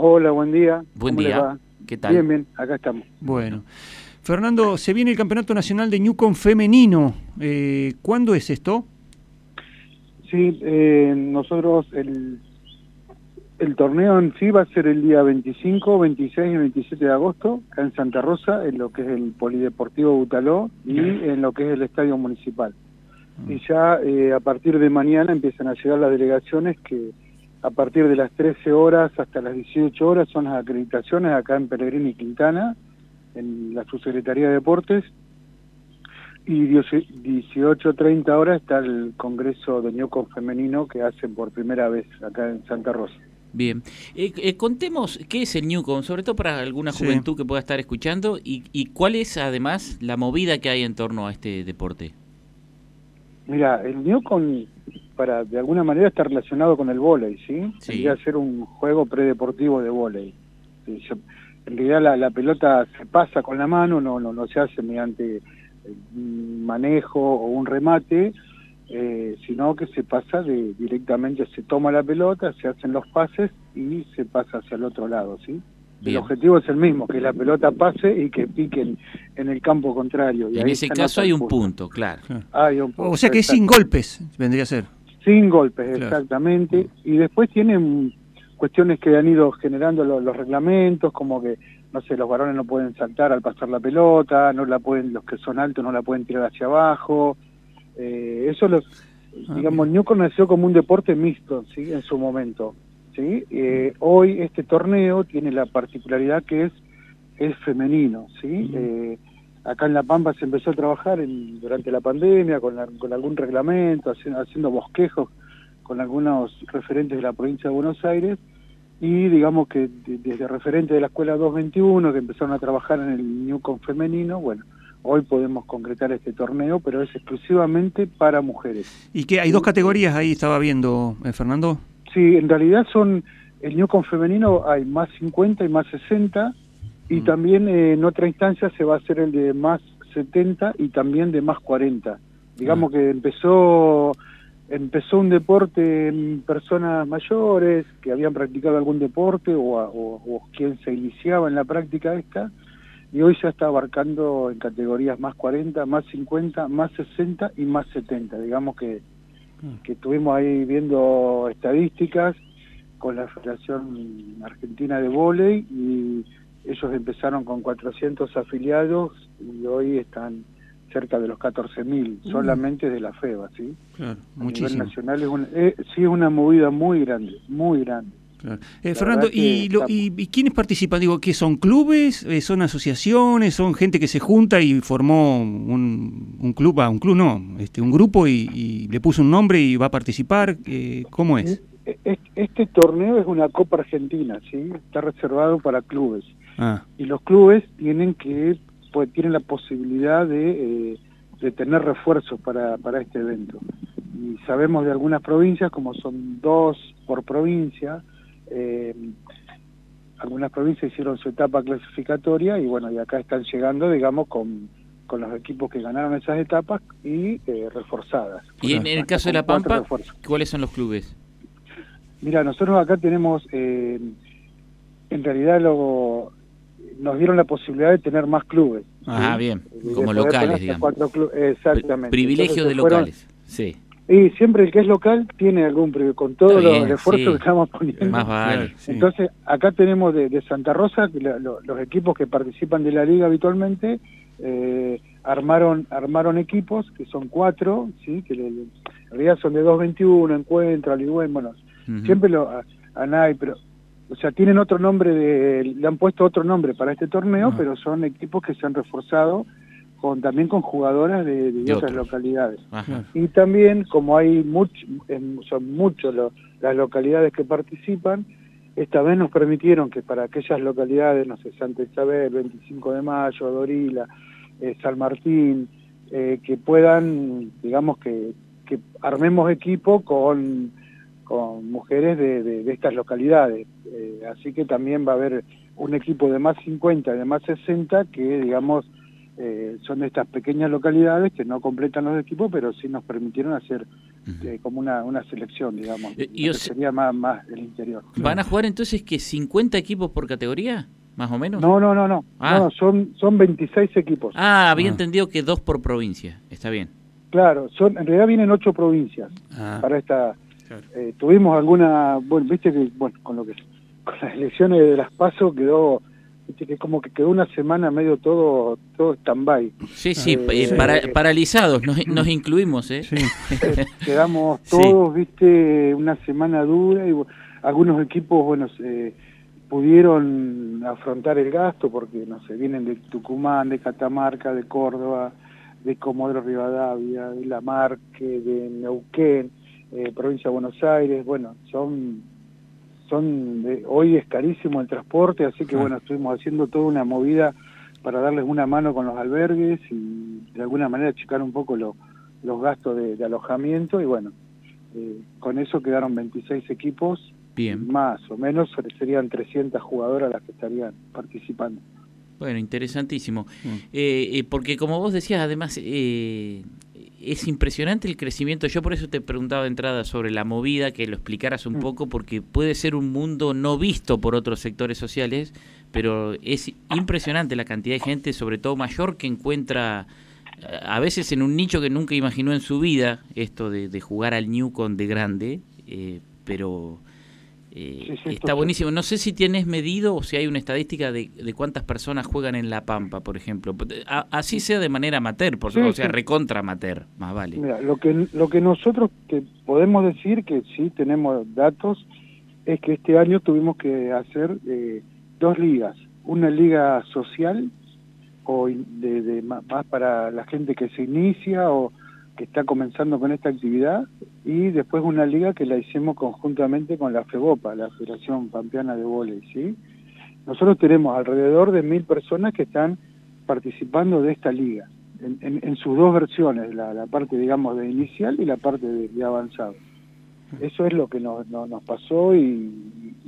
Hola, buen día. Buen ¿Cómo le día. ¿Qué tal? Bien, bien, acá estamos. Bueno. Fernando, se viene el Campeonato Nacional de Newcom Femenino. Eh, ¿Cuándo es esto? Sí, eh, nosotros el, el torneo en sí va a ser el día 25, 26 y 27 de agosto, acá en Santa Rosa, en lo que es el Polideportivo Butaló y en lo que es el Estadio Municipal. Y ya eh, a partir de mañana empiezan a llegar las delegaciones que a partir de las 13 horas hasta las 18 horas son las acreditaciones acá en Pellegrini y Quintana, en la Subsecretaría de Deportes, y 18.30 horas está el Congreso de Ñoco Femenino que hacen por primera vez acá en Santa Rosa. Bien. Eh, eh, contemos qué es el Newcom, sobre todo para alguna Sí. juventud que pueda estar escuchando, y, y cuál es además la movida que hay en torno a este deporte. Mira, el Newcom, para de alguna manera está relacionado con el vóley, ¿sí? Sí. Tendría que ser un juego predeportivo de vóley. En realidad la, la pelota se pasa con la mano, no, no, no se hace mediante eh, un manejo o un remate, eh, sino que se pasa de directamente, se toma la pelota, se hacen los pases y se pasa hacia el otro lado, ¿sí? El objetivo es el mismo, que la pelota pase y que pique en, en el campo contrario. y En ese se caso hay un punto, claro. Hay un punto, O sea que es sin golpes, vendría a ser. Sin golpes, Claro. exactamente. Y después tienen cuestiones que han ido generando lo- los, reglamentos, como que, no sé, los varones no pueden saltar al pasar la pelota, no la pueden, los que son altos no la pueden tirar hacia abajo. Eh, eso, lo, Ah, digamos, Newcom nació como un deporte mixto, ¿sí? En su momento, ¿sí? Eh, hoy este torneo tiene la particularidad que es, es femenino, ¿sí? Eh, acá en La Pampa se empezó a trabajar en- durante la pandemia con, la- con algún reglamento, haciendo, haciendo bosquejos con algunos referentes de la provincia de Buenos Aires y digamos que de- desde referentes de la Escuela 221 que empezaron a trabajar en el Newcom femenino, bueno, hoy podemos concretar este torneo, pero es exclusivamente para mujeres. ¿Y que hay dos categorías ahí, estaba viendo, eh, Fernando? Sí, en realidad son, el Newcom femenino hay más 50 y más 60, y Mm. también eh, en otra instancia se va a hacer el de más 70 y también de más 40. Digamos que empezó empezó un deporte en personas mayores que habían practicado algún deporte o, a- o, o quien se iniciaba en la práctica esta, y hoy ya está abarcando en categorías más 40, más 50, más 60 y más 70. Digamos que que estuvimos ahí viendo estadísticas con la Federación Argentina de Vóley y ellos empezaron con 400 afiliados y hoy están cerca de los 14.000 solamente de la FEBA, ¿sí? Claro, A nivel nacional es una, eh, sí es una movida muy grande, muy grande. claro. Eh, Fernando, ¿y, lo- y, y quiénes participan? Digo, ¿qué son clubes? Eh, ¿Son asociaciones? ¿Son gente que se junta y formó un, un club? Ah, un club no, este, un grupo y, y le puso un nombre y va a participar. Eh, ¿Cómo es? E- e- Este torneo es una Copa Argentina, ¿sí? Está reservado para clubes. Ah, y los clubes tienen que pues tienen la posibilidad de, eh, de tener refuerzos para, para este evento y sabemos de algunas provincias como son dos por provincia eh, algunas provincias hicieron su etapa clasificatoria y bueno y acá están llegando digamos con con los equipos que ganaron esas etapas y eh, reforzadas Y en, el caso de La Pampa. ¿cuáles son los clubes? Mira, nosotros acá tenemos, eh, en realidad lo, nos dieron la posibilidad de tener más clubes. Ah, ¿sí? bien, De como locales, digamos. exactamente. Privilegio de Entonces, fueron- locales, sí. Y siempre el que es local tiene algún privilegio, con todos Está los bien, esfuerzos sí. que estamos poniendo. Más vale. sí. Entonces, acá tenemos de, de Santa Rosa, que la- lo- los equipos que participan de la liga habitualmente, eh, armaron armaron equipos, que son cuatro, ¿sí? que le- le- en realidad son de 221, Encuentro, Aligüen, bueno, Ujú. siempre lo a, ANAI, pero o sea, tienen otro nombre de le han puesto otro nombre para este torneo, Ah. pero son equipos que se han reforzado con también con jugadoras de, de De otras localidades. Ajá. Y también, como hay much, son muchos lo- las localidades que participan, esta vez nos permitieron que para aquellas localidades, no sé, Santa Isabel, 25 de Mayo, Dorila, eh, San Martín, eh, que puedan, digamos, que, que armemos equipo con, con mujeres de, de- de estas localidades. Eh, así que también va a haber un equipo de más 50 y de más 60 que, digamos, eh, son de estas pequeñas localidades que no completan los equipos, pero sí nos permitieron hacer eh, como una, una selección, digamos. y sería más, más el interior. ¿Van a jugar entonces que 50 equipos por categoría? Más o menos. No, no, no, no. Ah. no son, son 26 equipos. Ah, había ah. entendido que dos por provincia. Está bien. Claro, son, en realidad vienen ocho provincias ah. para esta. Eh, tuvimos alguna, bueno, viste que, bueno, con lo que con las elecciones de las PASO quedó que como que quedó una semana medio todo todo stand-by. Sí, sí, eh, eh, paralizados, nos, nos, incluimos, ¿eh? Quedamos todos, viste, una semana dura y algunos equipos, bueno, pudieron afrontar el gasto porque, no sé, vienen de Tucumán, de Catamarca, de Córdoba, de Comodoro Rivadavia, de La Marque, de Neuquén, eh, provincia de Buenos Aires, bueno, son son hoy es carísimo el transporte, así que bueno, estuvimos haciendo toda una movida para darles una mano con los albergues y de alguna manera checar un poco los gastos de, alojamiento y bueno, eh, con eso quedaron 26 equipos, Bien. más o menos serían 300 jugadoras las que estarían participando. Bueno, interesantísimo. Mm. Eh, eh, porque como vos decías, además, eh, es impresionante el crecimiento. Yo por eso te preguntaba de entrada sobre la movida, que lo explicaras un mm. poco, porque puede ser un mundo no visto por otros sectores sociales, pero es impresionante la cantidad de gente, sobre todo mayor, que encuentra a veces en un nicho que nunca imaginó en su vida esto de, de jugar al Newcon de grande, pero eh, está buenísimo. No sé si tienes medido o si hay una estadística de, cuántas personas juegan en La Pampa, por ejemplo. así sea de manera amateur, por o sea, recontra amateur, más vale. Mira, lo que, lo que nosotros que podemos decir, que sí tenemos datos, es que este año tuvimos que hacer eh, dos ligas. Una liga social, o de, de, más para la gente que se inicia, o que está comenzando con esta actividad y después una liga que la hicimos conjuntamente con la FEBOPA, la Federación Pampeana de Voley, ¿sí? Nosotros tenemos alrededor de mil personas que están participando de esta liga, en, sus dos versiones, la, parte, digamos, de inicial y la parte de, avanzado. Eso es lo que nos, nos, pasó y,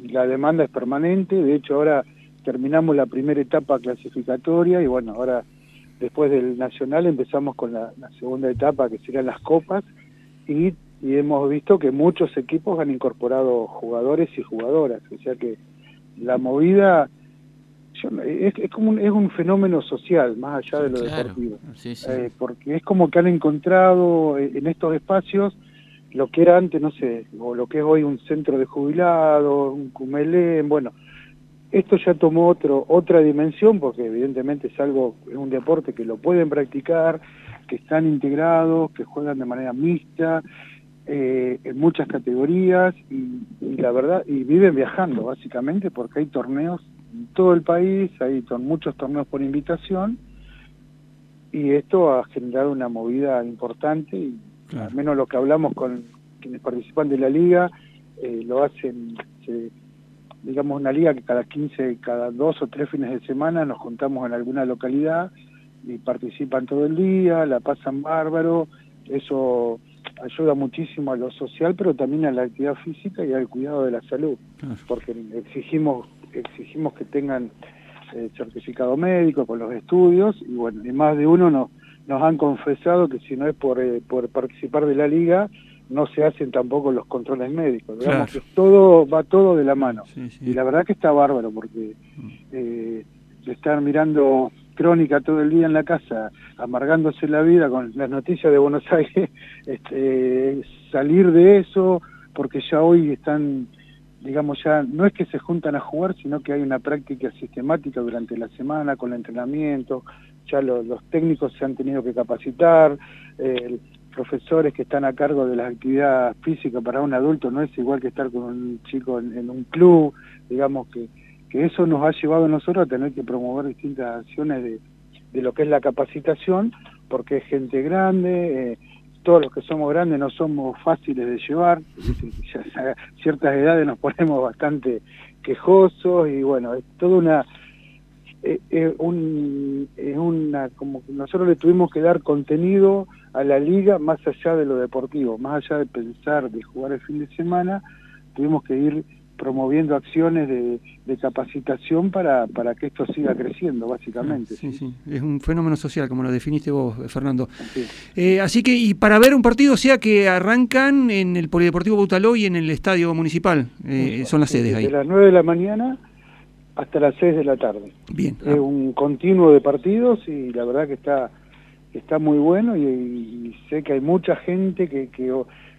y, la demanda es permanente, de hecho ahora terminamos la primera etapa clasificatoria y bueno, ahora Después del Nacional empezamos con la, segunda etapa, que serían las copas, y, hemos visto que muchos equipos han incorporado jugadores y jugadoras, o sea que la movida es, como un, es un fenómeno social, más allá de lo deportivo, eh, porque es como que han encontrado en estos espacios lo que era antes, no sé, o lo que es hoy un centro de jubilados, un cumelén, bueno, esto ya tomó otro, otra dimensión porque evidentemente es algo, es un deporte que lo pueden practicar, que están integrados, que juegan de manera mixta, eh, en muchas categorías y, la verdad, y viven viajando básicamente porque hay torneos en todo el país, hay muchos torneos por invitación y esto ha generado una movida importante y al menos lo que hablamos con quienes participan de la liga eh, lo hacen digamos, una liga que cada 15, cada dos o tres fines de semana nos juntamos en alguna localidad y participan todo el día, la pasan bárbaro, eso ayuda muchísimo a lo social, pero también a la actividad física y al cuidado de la salud, porque exigimos exigimos que tengan eh, certificado médico con los estudios y bueno, y más de uno nos, nos han confesado que si no es por, eh, por participar de la liga, no se hacen tampoco los controles médicos. Digamos que todo va todo de la mano. Y la verdad que está bárbaro porque mm. eh, estar mirando crónica todo el día en la casa, amargándose la vida con las noticias de Buenos Aires, este, salir de eso, porque ya hoy están, digamos, ya no es que se juntan a jugar, sino que hay una práctica sistemática durante la semana con el entrenamiento, ya los técnicos se han tenido que capacitar, eh, profesores que están a cargo de la actividad física para un adulto no es igual que estar con un chico en, un club, digamos que, que eso nos ha llevado a nosotros a tener que promover distintas acciones de, de lo que es la capacitación, porque es gente grande, eh, todos los que somos grandes no somos fáciles de llevar, a ciertas edades nos ponemos bastante quejosos y bueno, es toda una eh, eh, un, es una como que nosotros le tuvimos que dar contenido a la liga más allá de lo deportivo, más allá de pensar de jugar el fin de semana, tuvimos que ir promoviendo acciones de, capacitación para, para que esto siga creciendo, básicamente. Sí, sí, es un fenómeno social, como lo definiste vos, Fernando. Eh, así que, y para ver un partido, o sea que arrancan en el Polideportivo Bautaló y en el Estadio Municipal, eh, son las sedes ahí. De las 9 de la mañana hasta las 6 de la tarde. Bien. Es ah. un continuo de partidos y la verdad que está está muy bueno y, sé que hay mucha gente que, que,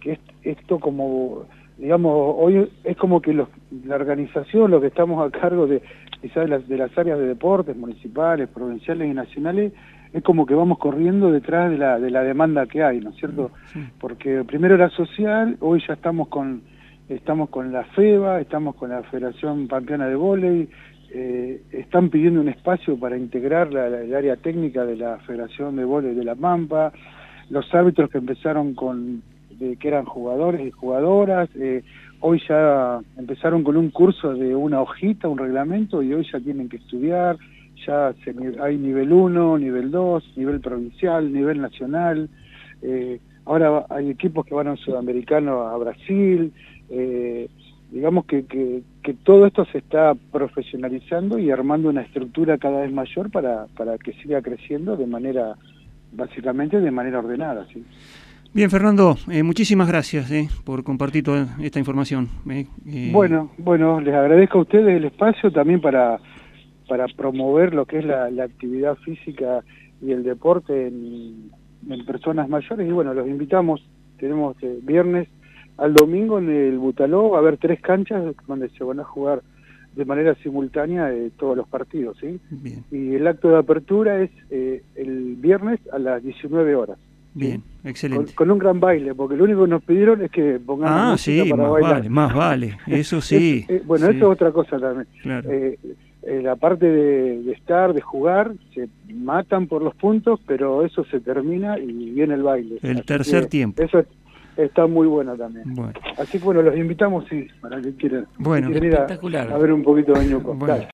que esto como digamos, hoy es como que los, la organización, lo que estamos a cargo de quizás de las, de las áreas de deportes municipales, provinciales y nacionales, es como que vamos corriendo detrás de la, de la demanda que hay, ¿no es cierto? Porque primero era social, hoy ya estamos con estamos con la FEBA, estamos con la Federación Pampeana de Voley, eh, están pidiendo un espacio para integrar la, el área técnica de la Federación de Voley de La Pampa, los árbitros que empezaron con de que eran jugadores y jugadoras. Eh, hoy ya empezaron con un curso de una hojita, un reglamento, y hoy ya tienen que estudiar. Ya hay nivel 1, nivel 2, nivel provincial, nivel nacional. Eh, ahora hay equipos que van a un sudamericano a Brasil. Eh, digamos que, que, que, todo esto se está profesionalizando y armando una estructura cada vez mayor para, para que siga creciendo de manera, básicamente de manera ordenada. ¿sí? Bien, Fernando, eh, muchísimas gracias eh, por compartir toda esta información. Eh, bueno, bueno, les agradezco a ustedes el espacio también para, para promover lo que es la, actividad física y el deporte en, personas mayores. Y bueno, los invitamos, tenemos viernes al domingo en el Butaló, a haber tres canchas donde se van a jugar de manera simultánea todos los partidos. ¿sí? Y el acto de apertura es el viernes a las 19 horas. Bien, excelente. Con, un gran baile, porque lo único que nos pidieron es que pongamos ah, sí, para más Vale, más vale, eso sí. Eh, bueno, eso es otra cosa también. Eh, eh, la parte de, estar, de jugar, se matan por los puntos, pero eso se termina y viene el baile. El tercer tiempo. Eso está muy bueno también. Así que bueno, los invitamos, sí, para que quieran, bueno, ir a, ver un poquito de Ñuco.